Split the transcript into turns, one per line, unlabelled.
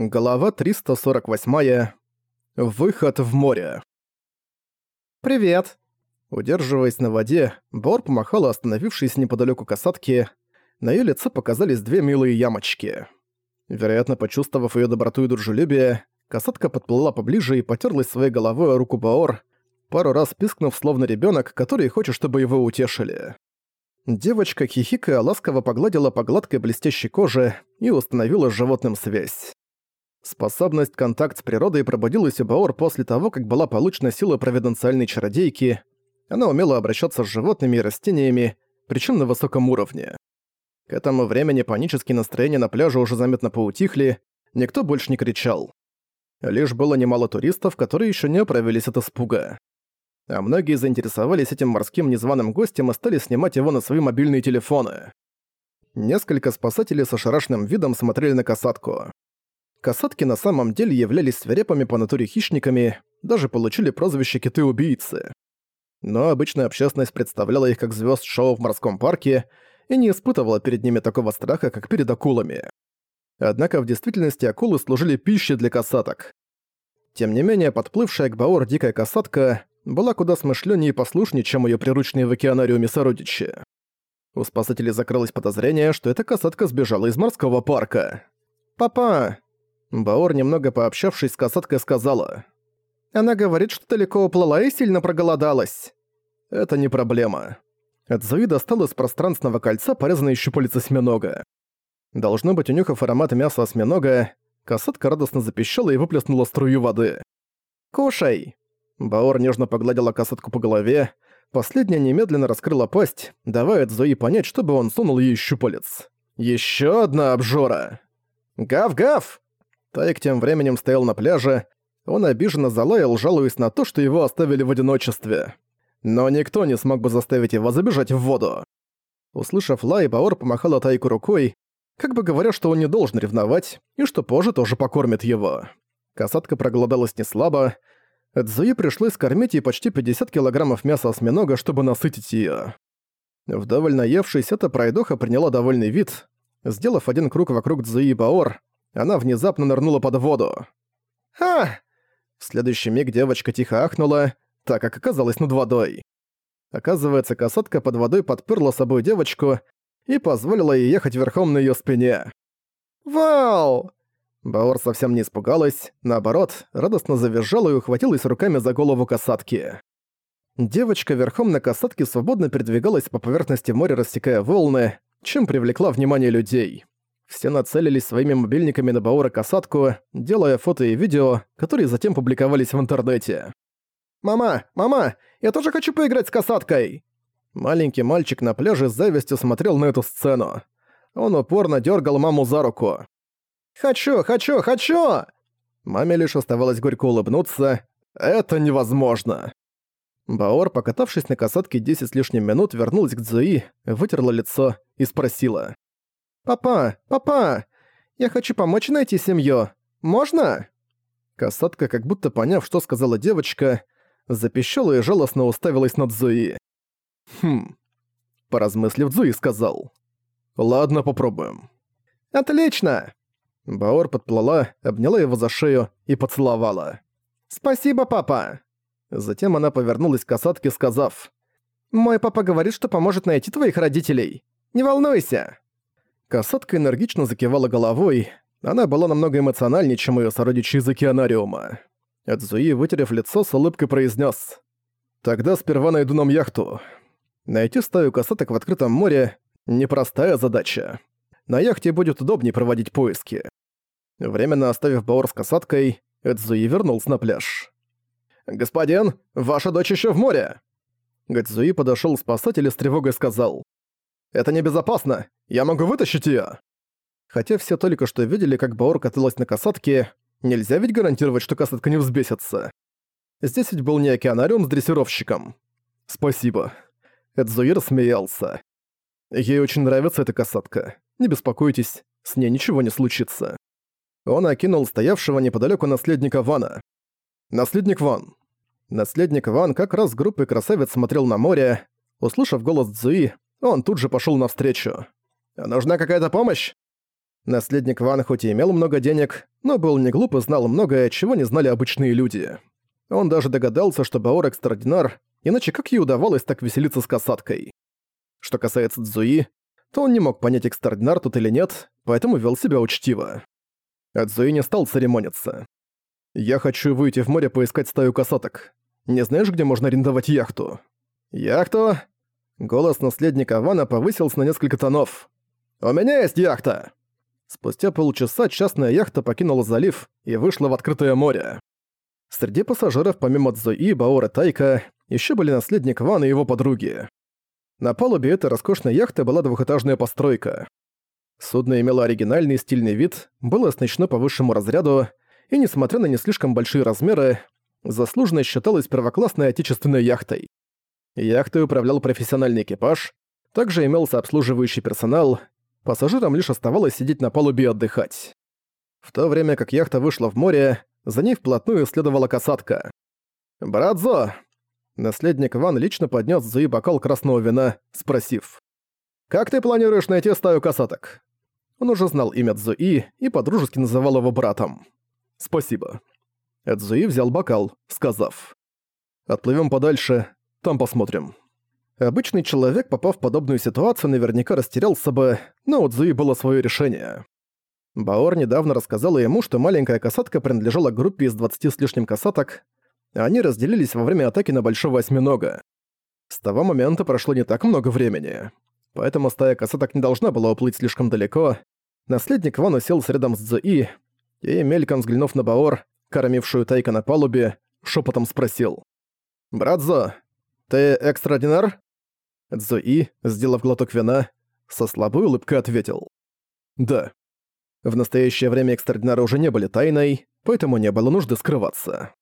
Глава 348. Выход в море. «Привет!» Удерживаясь на воде, Бор помахала остановившейся неподалеку касатки. На её лице показались две милые ямочки. Вероятно, почувствовав её доброту и дружелюбие, касатка подплыла поближе и потерлась своей головой о руку Баор, пару раз пискнув, словно ребёнок, который хочет, чтобы его утешили. Девочка, хихикая, ласково погладила по гладкой блестящей коже и установила с животным связь. Способность контакт с природой пробудилась у Баор после того, как была получена сила провиденциальной чародейки. Она умела обращаться с животными и растениями, причем на высоком уровне. К этому времени панические настроения на пляже уже заметно поутихли, никто больше не кричал. Лишь было немало туристов, которые еще не оправились от испуга. А многие заинтересовались этим морским незваным гостем и стали снимать его на свои мобильные телефоны. Несколько спасателей с ошарашенным видом смотрели на касатку. Касатки на самом деле являлись свирепыми по натуре хищниками, даже получили прозвище «киты-убийцы». Но обычная общественность представляла их как звезд шоу в морском парке и не испытывала перед ними такого страха, как перед акулами. Однако в действительности акулы служили пищей для касаток. Тем не менее, подплывшая к Баор дикая касатка была куда смышленнее и послушнее, чем ее приручные в океанариуме сородичи. У спасателей закрылось подозрение, что эта касатка сбежала из морского парка. «Папа, Баор, немного пообщавшись с касаткой, сказала. «Она говорит, что далеко уплыла и сильно проголодалась». «Это не проблема». Эдзуи достал из пространственного кольца порезанные щупальца осьминога. Должно быть, унюхав аромат мяса осьминога, касатка радостно запищала и выплеснула струю воды. «Кушай!» Баор нежно погладила касатку по голове, последняя немедленно раскрыла пасть, давая Эдзуи понять, чтобы он сунул ей щупалец. «Ещё одна обжора!» «Гав-гав!» Тайк тем временем стоял на пляже, он обиженно залаял, жалуясь на то, что его оставили в одиночестве. Но никто не смог бы заставить его забежать в воду. Услышав лай, Баор помахала Тайку рукой, как бы говоря, что он не должен ревновать, и что позже тоже покормит его. Касатка проголодалась неслабо, Цзуи пришлось кормить ей почти 50 килограммов мяса осьминога, чтобы насытить её. Вдоволь наевшись, эта пройдоха приняла довольный вид. Сделав один круг вокруг Цзуи и Баор, она внезапно нырнула под воду. «Ха!» В следующий миг девочка тихо ахнула, так как оказалась над водой. Оказывается, касатка под водой подперла собой девочку и позволила ей ехать верхом на её спине. «Вау!» Баор совсем не испугалась, наоборот, радостно завизжала и ухватилась руками за голову касатки. Девочка верхом на касатке свободно передвигалась по поверхности моря, рассекая волны, чем привлекла внимание людей. Все нацелились своими мобильниками на Баура касатку, делая фото и видео, которые затем публиковались в интернете. «Мама! Мама! Я тоже хочу поиграть с касаткой!» Маленький мальчик на пляже с завистью смотрел на эту сцену. Он упорно дергал маму за руку. «Хочу! Хочу! Хочу!» Маме лишь оставалось горько улыбнуться. «Это невозможно!» Баор, покатавшись на касатке 10 с лишним минут, вернулась к Цзуи, вытерла лицо и спросила. «Папа! Папа! Я хочу помочь найти семью. Можно?» Касатка, как будто поняв, что сказала девочка, запищала и жалостно уставилась на Зуи. «Хм...» Поразмыслив, Зуи сказал. «Ладно, попробуем». «Отлично!» Баор подплыла, обняла его за шею и поцеловала. «Спасибо, папа!» Затем она повернулась к касатке, сказав. «Мой папа говорит, что поможет найти твоих родителей. Не волнуйся!» Касатка энергично закивала головой. Она была намного эмоциональнее, чем её сородичи из океанариума. Эдзуи, вытерев лицо, с улыбкой произнес: «Тогда сперва найду нам яхту. Найти стаю касаток в открытом море — непростая задача. На яхте будет удобнее проводить поиски». Временно оставив Баор с касаткой, Эдзуи вернулся на пляж. «Господин, ваша дочь ещё в море!» Гэдзуи подошёл спасатель и с тревогой сказал. Это небезопасно! Я могу вытащить её!» Хотя все только что видели, как Баор каталась на касатке, нельзя ведь гарантировать, что касатка не взбесится. Здесь ведь был не океанариум с дрессировщиком. «Спасибо». Эдзуир смеялся. Ей очень нравится эта касатка. Не беспокойтесь, с ней ничего не случится. Он окинул стоявшего неподалеку наследника Вана. «Наследник Ван». Наследник Ван как раз с группой красавиц смотрел на море. Услышав голос Цзуи, он тут же пошёл навстречу. «Нужна какая-то помощь?» Наследник Ван хоть и имел много денег, но был не глуп и знал многое, чего не знали обычные люди. Он даже догадался, что Баор экстраординар, иначе как ей удавалось так веселиться с касаткой. Что касается Цзуи, то он не мог понять, экстраординар тут или нет, поэтому вел себя учтиво. А Цзуи не стал церемониться. «Я хочу выйти в море поискать стаю касаток. Не знаешь, где можно арендовать яхту?» «Яхту?» Голос наследника Вана повысился на несколько тонов. «У меня есть яхта!» Спустя полчаса частная яхта покинула залив и вышла в открытое море. Среди пассажиров помимо Цзуи, Баора Тайка еще были наследник Ван и его подруги. На палубе этой роскошной яхты была двухэтажная постройка. Судно имело оригинальный стильный вид, было оснащено по высшему разряду, и, несмотря на не слишком большие размеры, заслуженно считалось первоклассной отечественной яхтой. Яхтой управлял профессиональный экипаж, также имелся обслуживающий персонал, пассажирам лишь оставалось сидеть на палубе и отдыхать. В то время как яхта вышла в море, за ней вплотную следовала касатка. «Брат Зо!» Наследник Ван лично поднес Зуи бокал красного вина, спросив. «Как ты планируешь найти стаю касаток?» Он уже знал имя Цзуи и подружески называл его братом. «Спасибо». Цзуи взял бокал, сказав. «Отплывем подальше, там посмотрим». Обычный человек, попав в подобную ситуацию, наверняка растерялся бы, но у Цзуи было свое решение. Баор недавно рассказала ему, что маленькая касатка принадлежала группе из 20 с лишним касаток, они разделились во время атаки на Большого Осьминога. С того момента прошло не так много времени. Поэтому стая касаток не должна была уплыть слишком далеко. Наследник Ван уселся рядом с Цзуи, и, мельком взглянув на Баор, кормившую Тайка на палубе, шепотом спросил. «Брат Зо, ты экстраординар?» Цзуи, сделав глоток вина, со слабой улыбкой ответил. «Да». В настоящее время экстраординары уже не были тайной, поэтому не было нужды скрываться.